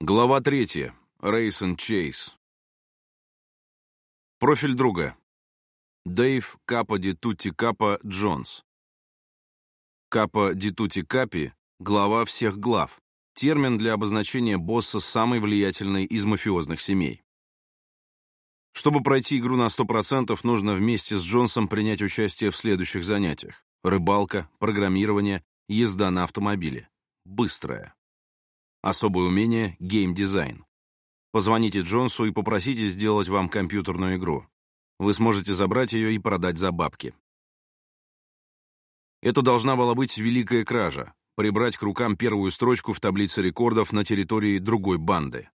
Глава третья. Рейсон Чейз. Профиль друга. Дэйв Капа Дитути Капа Джонс. Капа Дитути Капи – глава всех глав. Термин для обозначения босса самой влиятельной из мафиозных семей. Чтобы пройти игру на 100%, нужно вместе с Джонсом принять участие в следующих занятиях. Рыбалка, программирование, езда на автомобиле. Быстрая. Особое умение — геймдизайн. Позвоните Джонсу и попросите сделать вам компьютерную игру. Вы сможете забрать ее и продать за бабки. Это должна была быть великая кража — прибрать к рукам первую строчку в таблице рекордов на территории другой банды.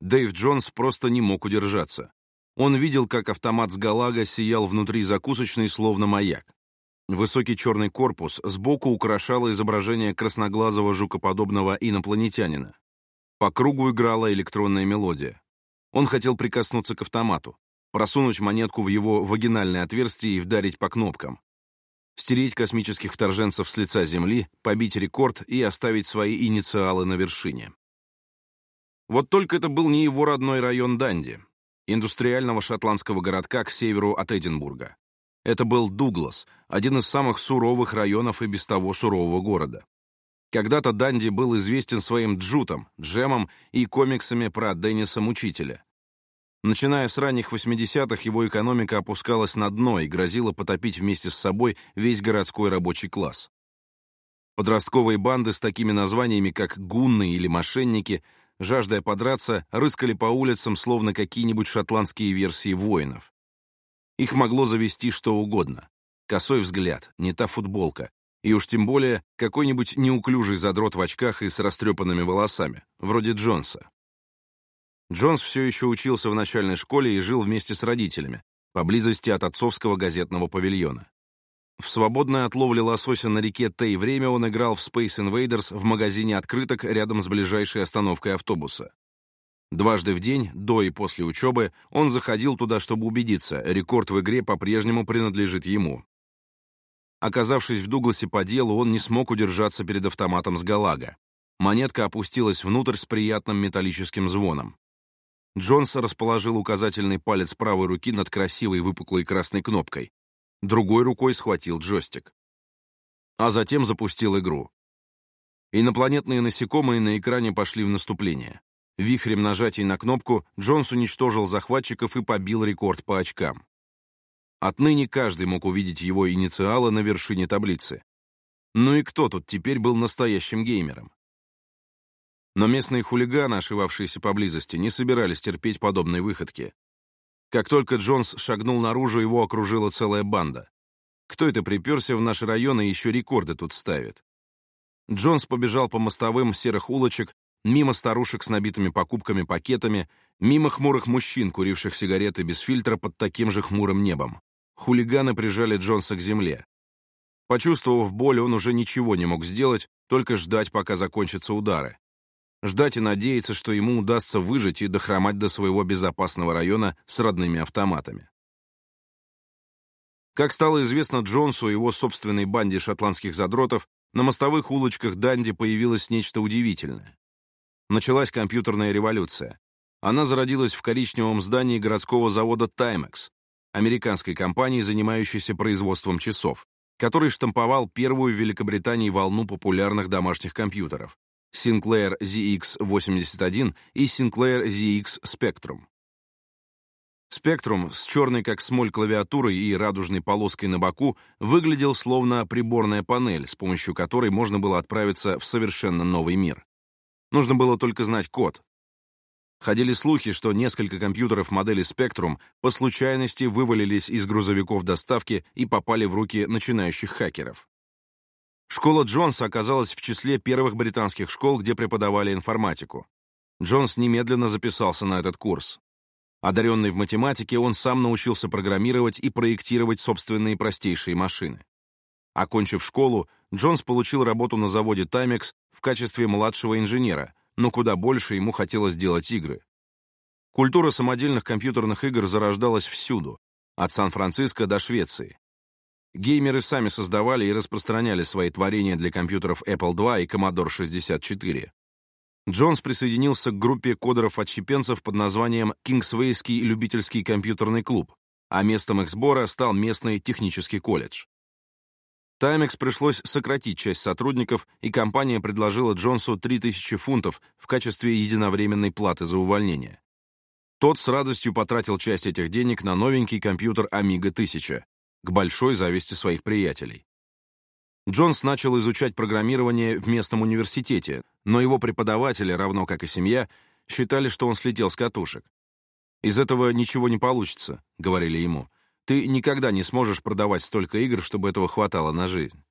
Дэйв Джонс просто не мог удержаться. Он видел, как автомат с Галага сиял внутри закусочной, словно маяк. Высокий черный корпус сбоку украшало изображение красноглазого жукоподобного инопланетянина. По кругу играла электронная мелодия. Он хотел прикоснуться к автомату, просунуть монетку в его вагинальное отверстие и вдарить по кнопкам. Стереть космических вторженцев с лица Земли, побить рекорд и оставить свои инициалы на вершине. Вот только это был не его родной район Данди, индустриального шотландского городка к северу от Эдинбурга. Это был Дуглас, один из самых суровых районов и без того сурового города. Когда-то Данди был известен своим джутом, джемом и комиксами про Денниса Мучителя. Начиная с ранних 80-х, его экономика опускалась на дно и грозила потопить вместе с собой весь городской рабочий класс. Подростковые банды с такими названиями, как «гунны» или «мошенники», жаждая подраться, рыскали по улицам, словно какие-нибудь шотландские версии воинов. Их могло завести что угодно. Косой взгляд, не та футболка. И уж тем более какой-нибудь неуклюжий задрот в очках и с растрепанными волосами, вроде Джонса. Джонс все еще учился в начальной школе и жил вместе с родителями, поблизости от отцовского газетного павильона. В свободное от ловли лосося на реке Тей время он играл в Space Invaders в магазине открыток рядом с ближайшей остановкой автобуса. Дважды в день, до и после учебы, он заходил туда, чтобы убедиться, рекорд в игре по-прежнему принадлежит ему. Оказавшись в Дугласе по делу, он не смог удержаться перед автоматом с Галага. Монетка опустилась внутрь с приятным металлическим звоном. Джонс расположил указательный палец правой руки над красивой выпуклой красной кнопкой. Другой рукой схватил джойстик. А затем запустил игру. Инопланетные насекомые на экране пошли в наступление. Вихрем нажатий на кнопку Джонс уничтожил захватчиков и побил рекорд по очкам. Отныне каждый мог увидеть его инициалы на вершине таблицы. Ну и кто тут теперь был настоящим геймером? Но местные хулиганы, ошивавшиеся поблизости, не собирались терпеть подобной выходки. Как только Джонс шагнул наружу, его окружила целая банда. Кто это приперся в наш район и еще рекорды тут ставит? Джонс побежал по мостовым серых улочек, мимо старушек с набитыми покупками пакетами, мимо хмурых мужчин, куривших сигареты без фильтра под таким же хмурым небом. Хулиганы прижали Джонса к земле. Почувствовав боль, он уже ничего не мог сделать, только ждать, пока закончатся удары. Ждать и надеяться, что ему удастся выжить и дохромать до своего безопасного района с родными автоматами. Как стало известно Джонсу и его собственной банде шотландских задротов, на мостовых улочках Данди появилось нечто удивительное началась компьютерная революция. Она зародилась в коричневом здании городского завода Timex, американской компании, занимающейся производством часов, который штамповал первую в Великобритании волну популярных домашних компьютеров Sinclair ZX81 и Sinclair ZX Spectrum. Спектрум с черной как смоль клавиатурой и радужной полоской на боку выглядел словно приборная панель, с помощью которой можно было отправиться в совершенно новый мир. Нужно было только знать код. Ходили слухи, что несколько компьютеров модели Spectrum по случайности вывалились из грузовиков доставки и попали в руки начинающих хакеров. Школа Джонса оказалась в числе первых британских школ, где преподавали информатику. Джонс немедленно записался на этот курс. Одаренный в математике, он сам научился программировать и проектировать собственные простейшие машины. Окончив школу, Джонс получил работу на заводе «Таймекс» в качестве младшего инженера, но куда больше ему хотелось делать игры. Культура самодельных компьютерных игр зарождалась всюду, от Сан-Франциско до Швеции. Геймеры сами создавали и распространяли свои творения для компьютеров Apple II и Commodore 64. Джонс присоединился к группе кодеров-отщепенцев под названием «Кингсвейский любительский компьютерный клуб», а местом их сбора стал местный технический колледж. Таймекс пришлось сократить часть сотрудников, и компания предложила Джонсу 3000 фунтов в качестве единовременной платы за увольнение. Тот с радостью потратил часть этих денег на новенький компьютер Amiga 1000, к большой зависти своих приятелей. Джонс начал изучать программирование в местном университете, но его преподаватели, равно как и семья, считали, что он слетел с катушек. «Из этого ничего не получится», — говорили ему. Ты никогда не сможешь продавать столько игр, чтобы этого хватало на жизнь.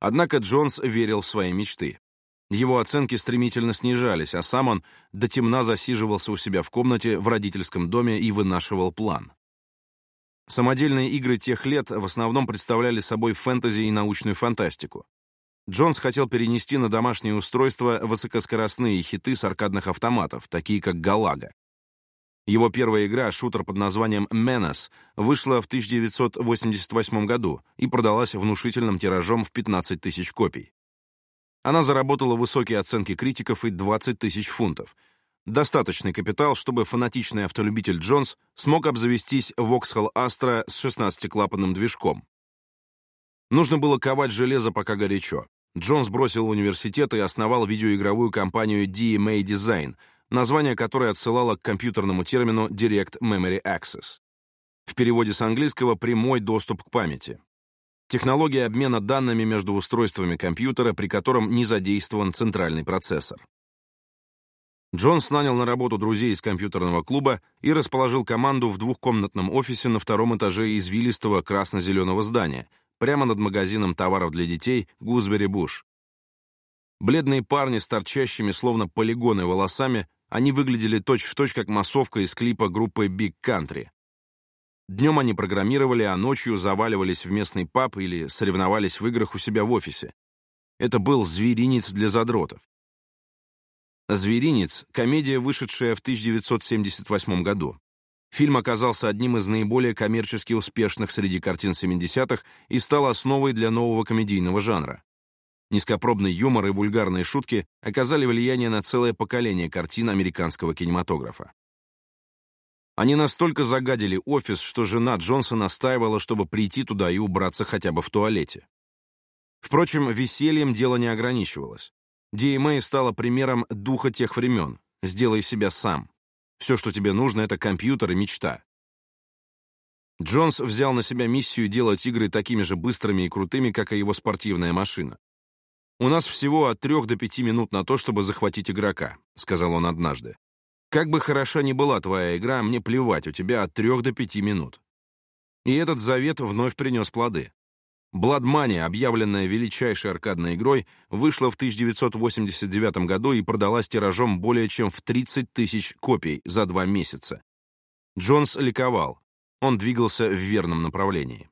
Однако Джонс верил в свои мечты. Его оценки стремительно снижались, а сам он до темна засиживался у себя в комнате в родительском доме и вынашивал план. Самодельные игры тех лет в основном представляли собой фэнтези и научную фантастику. Джонс хотел перенести на домашние устройства высокоскоростные хиты с аркадных автоматов, такие как «Галага». Его первая игра, шутер под названием «Menace», вышла в 1988 году и продалась внушительным тиражом в 15 тысяч копий. Она заработала высокие оценки критиков и 20 тысяч фунтов. Достаточный капитал, чтобы фанатичный автолюбитель Джонс смог обзавестись Воксхолл Астра с 16-клапанным движком. Нужно было ковать железо пока горячо. Джонс бросил университет и основал видеоигровую компанию DMA Design — название которой отсылало к компьютерному термину Direct Memory Access. В переводе с английского «прямой доступ к памяти». Технология обмена данными между устройствами компьютера, при котором не задействован центральный процессор. Джонс нанял на работу друзей из компьютерного клуба и расположил команду в двухкомнатном офисе на втором этаже извилистого красно-зеленого здания, прямо над магазином товаров для детей «Гузбери Буш». Бледные парни с торчащими, словно полигоны, волосами они выглядели точь-в-точь точь как массовка из клипа группы Big Country. Днем они программировали, а ночью заваливались в местный паб или соревновались в играх у себя в офисе. Это был «Зверинец для задротов». «Зверинец» — комедия, вышедшая в 1978 году. Фильм оказался одним из наиболее коммерчески успешных среди картин 70-х и стал основой для нового комедийного жанра. Низкопробный юмор и вульгарные шутки оказали влияние на целое поколение картин американского кинематографа. Они настолько загадили офис, что жена Джонса настаивала, чтобы прийти туда и убраться хотя бы в туалете. Впрочем, весельем дело не ограничивалось. DMA стала примером духа тех времен. Сделай себя сам. Все, что тебе нужно, это компьютер и мечта. Джонс взял на себя миссию делать игры такими же быстрыми и крутыми, как и его спортивная машина. «У нас всего от трех до пяти минут на то, чтобы захватить игрока», — сказал он однажды. «Как бы хороша ни была твоя игра, мне плевать, у тебя от трех до пяти минут». И этот завет вновь принес плоды. Бладмания, объявленная величайшей аркадной игрой, вышла в 1989 году и продалась тиражом более чем в 30 тысяч копий за два месяца. Джонс ликовал. Он двигался в верном направлении.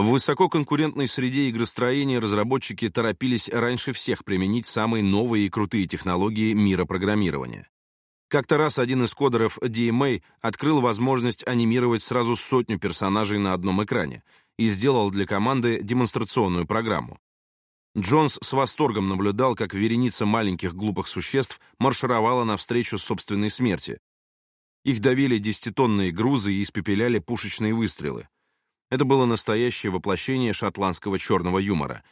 В высококонкурентной среде игростроения разработчики торопились раньше всех применить самые новые и крутые технологии мира программирования. Как-то раз один из кодеров DMA эм открыл возможность анимировать сразу сотню персонажей на одном экране и сделал для команды демонстрационную программу. Джонс с восторгом наблюдал, как вереница маленьких глупых существ маршировала навстречу собственной смерти. Их давили десятитонные грузы и испепеляли пушечные выстрелы. Это было настоящее воплощение шотландского черного юмора.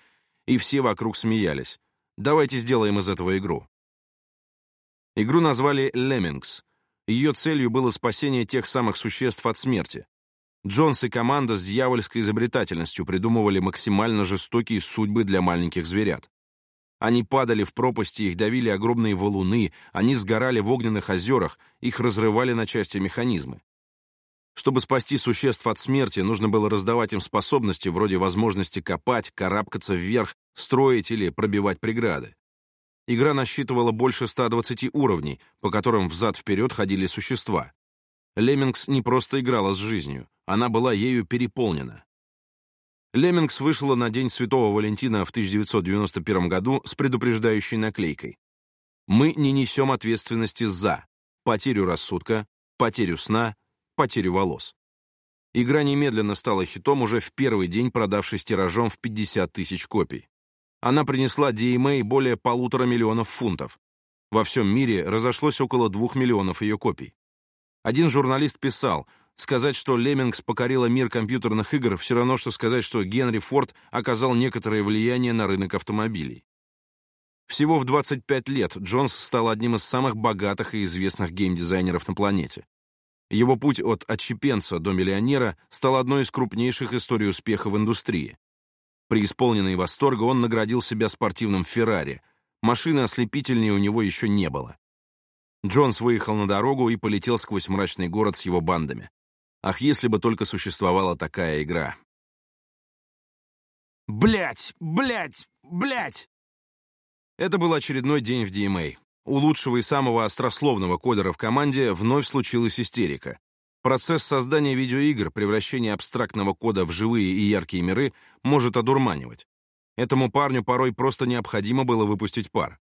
И все вокруг смеялись. Давайте сделаем из этого игру. Игру назвали «Леммингс». Ее целью было спасение тех самых существ от смерти. Джонс и команда с дьявольской изобретательностью придумывали максимально жестокие судьбы для маленьких зверят. Они падали в пропасти, их давили огромные валуны, они сгорали в огненных озерах, их разрывали на части механизмы. Чтобы спасти существ от смерти, нужно было раздавать им способности вроде возможности копать, карабкаться вверх, строить или пробивать преграды. Игра насчитывала больше 120 уровней, по которым взад-вперед ходили существа. Леммингс не просто играла с жизнью, она была ею переполнена. Леммингс вышла на День Святого Валентина в 1991 году с предупреждающей наклейкой. «Мы не несем ответственности за потерю рассудка, потерю сна, потерю волос. Игра немедленно стала хитом уже в первый день, продавшись тиражом в 50 тысяч копий. Она принесла DMA более полутора миллионов фунтов. Во всем мире разошлось около двух миллионов ее копий. Один журналист писал, сказать, что Леммингс покорила мир компьютерных игр, все равно, что сказать, что Генри Форд оказал некоторое влияние на рынок автомобилей. Всего в 25 лет Джонс стал одним из самых богатых и известных геймдизайнеров на планете. Его путь от отщепенца до миллионера стал одной из крупнейших историй успеха в индустрии. При исполненной восторга он наградил себя спортивным «Феррари». Машины ослепительнее у него еще не было. Джонс выехал на дорогу и полетел сквозь мрачный город с его бандами. Ах, если бы только существовала такая игра. Блять, блять, блять! Это был очередной день в DMA. У лучшего и самого острословного кодера в команде вновь случилась истерика. Процесс создания видеоигр, превращения абстрактного кода в живые и яркие миры, может одурманивать. Этому парню порой просто необходимо было выпустить пар.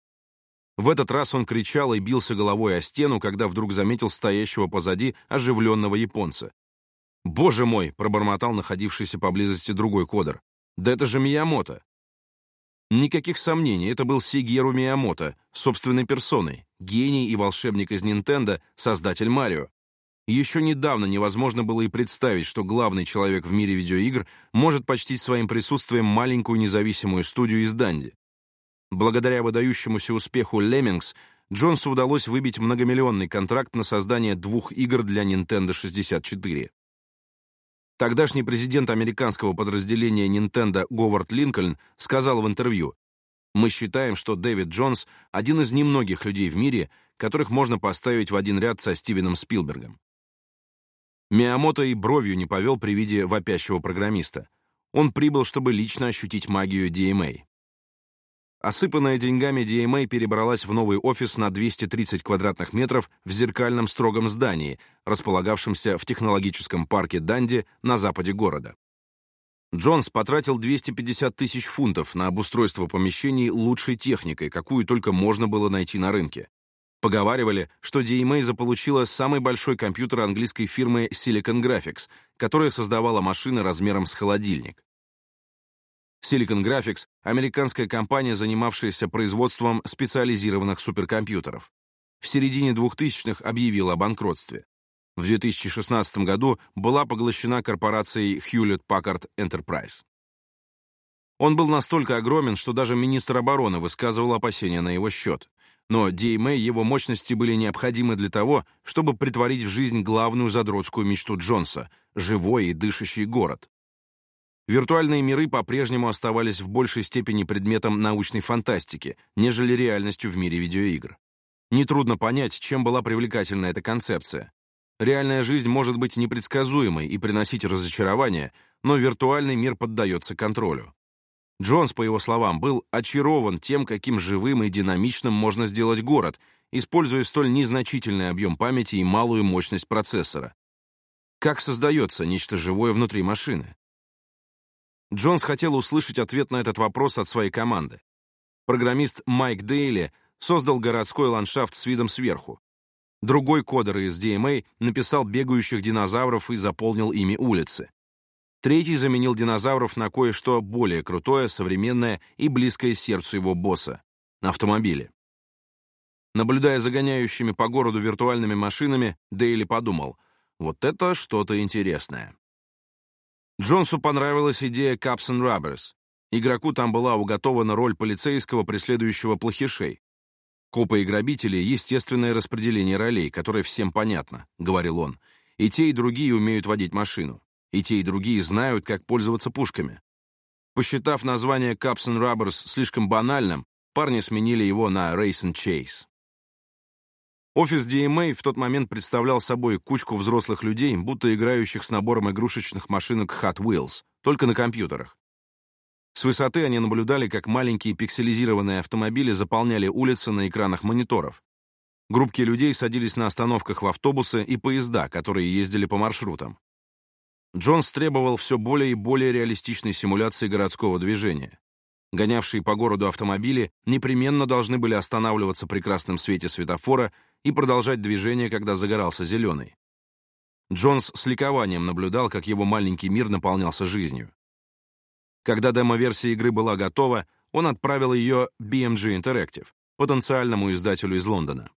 В этот раз он кричал и бился головой о стену, когда вдруг заметил стоящего позади оживленного японца. «Боже мой!» — пробормотал находившийся поблизости другой кодер. «Да это же Миямото! Никаких сомнений, это был Сигеру Миямото, собственной персоной, гений и волшебник из Nintendo, создатель Марио. Еще недавно невозможно было и представить, что главный человек в мире видеоигр может почтить своим присутствием маленькую независимую студию из Данди. Благодаря выдающемуся успеху «Леммингс» Джонсу удалось выбить многомиллионный контракт на создание двух игр для Nintendo 64. Тогдашний президент американского подразделения Nintendo Говард Линкольн сказал в интервью, «Мы считаем, что Дэвид Джонс — один из немногих людей в мире, которых можно поставить в один ряд со Стивеном Спилбергом». Миамото и бровью не повел при виде вопящего программиста. Он прибыл, чтобы лично ощутить магию DMA. Осыпанная деньгами DMA перебралась в новый офис на 230 квадратных метров в зеркальном строгом здании, располагавшемся в технологическом парке Данди на западе города. Джонс потратил 250 тысяч фунтов на обустройство помещений лучшей техникой, какую только можно было найти на рынке. Поговаривали, что DMA заполучила самый большой компьютер английской фирмы Silicon Graphics, которая создавала машины размером с холодильник. Silicon Graphics — американская компания, занимавшаяся производством специализированных суперкомпьютеров. В середине 2000-х объявила о банкротстве. В 2016 году была поглощена корпорацией Hewlett-Packard Enterprise. Он был настолько огромен, что даже министр обороны высказывал опасения на его счет. Но DMA его мощности были необходимы для того, чтобы притворить в жизнь главную задротскую мечту Джонса — живой и дышащий город. Виртуальные миры по-прежнему оставались в большей степени предметом научной фантастики, нежели реальностью в мире видеоигр. Нетрудно понять, чем была привлекательна эта концепция. Реальная жизнь может быть непредсказуемой и приносить разочарование, но виртуальный мир поддается контролю. Джонс, по его словам, был очарован тем, каким живым и динамичным можно сделать город, используя столь незначительный объем памяти и малую мощность процессора. Как создается нечто живое внутри машины? Джонс хотел услышать ответ на этот вопрос от своей команды. Программист Майк Дейли создал городской ландшафт с видом сверху. Другой кодер из DMA написал бегающих динозавров и заполнил ими улицы. Третий заменил динозавров на кое-что более крутое, современное и близкое сердцу его босса — на автомобили. Наблюдая за гоняющими по городу виртуальными машинами, Дейли подумал, вот это что-то интересное. Джонсу понравилась идея Caps and Rubbers. Игроку там была уготована роль полицейского, преследующего плохишей. Копы и грабители — естественное распределение ролей, которое всем понятно, — говорил он. И те, и другие умеют водить машину. И те, и другие знают, как пользоваться пушками. Посчитав название Caps and Rubbers слишком банальным, парни сменили его на Race and Chase. Офис DMA эм в тот момент представлял собой кучку взрослых людей, будто играющих с набором игрушечных машинок Hot Wheels, только на компьютерах. С высоты они наблюдали, как маленькие пикселизированные автомобили заполняли улицы на экранах мониторов. Группки людей садились на остановках в автобусы и поезда, которые ездили по маршрутам. Джонс требовал все более и более реалистичной симуляции городского движения. Гонявшие по городу автомобили непременно должны были останавливаться при красном свете светофора и продолжать движение, когда загорался зеленый. Джонс с ликованием наблюдал, как его маленький мир наполнялся жизнью. Когда демо-версия игры была готова, он отправил ее BMG Interactive, потенциальному издателю из Лондона.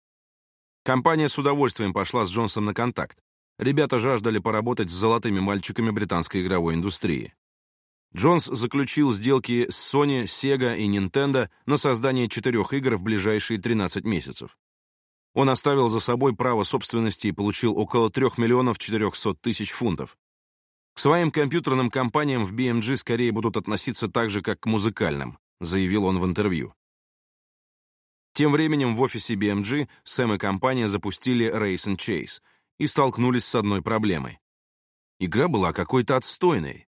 Компания с удовольствием пошла с Джонсом на контакт. Ребята жаждали поработать с золотыми мальчиками британской игровой индустрии. Джонс заключил сделки с Sony, Sega и Nintendo на создание четырех игр в ближайшие 13 месяцев. Он оставил за собой право собственности и получил около 3 миллионов 400 тысяч фунтов. «К своим компьютерным компаниям в BMG скорее будут относиться так же, как к музыкальным», заявил он в интервью. Тем временем в офисе BMG Сэм и компания запустили Race and Chase и столкнулись с одной проблемой. Игра была какой-то отстойной.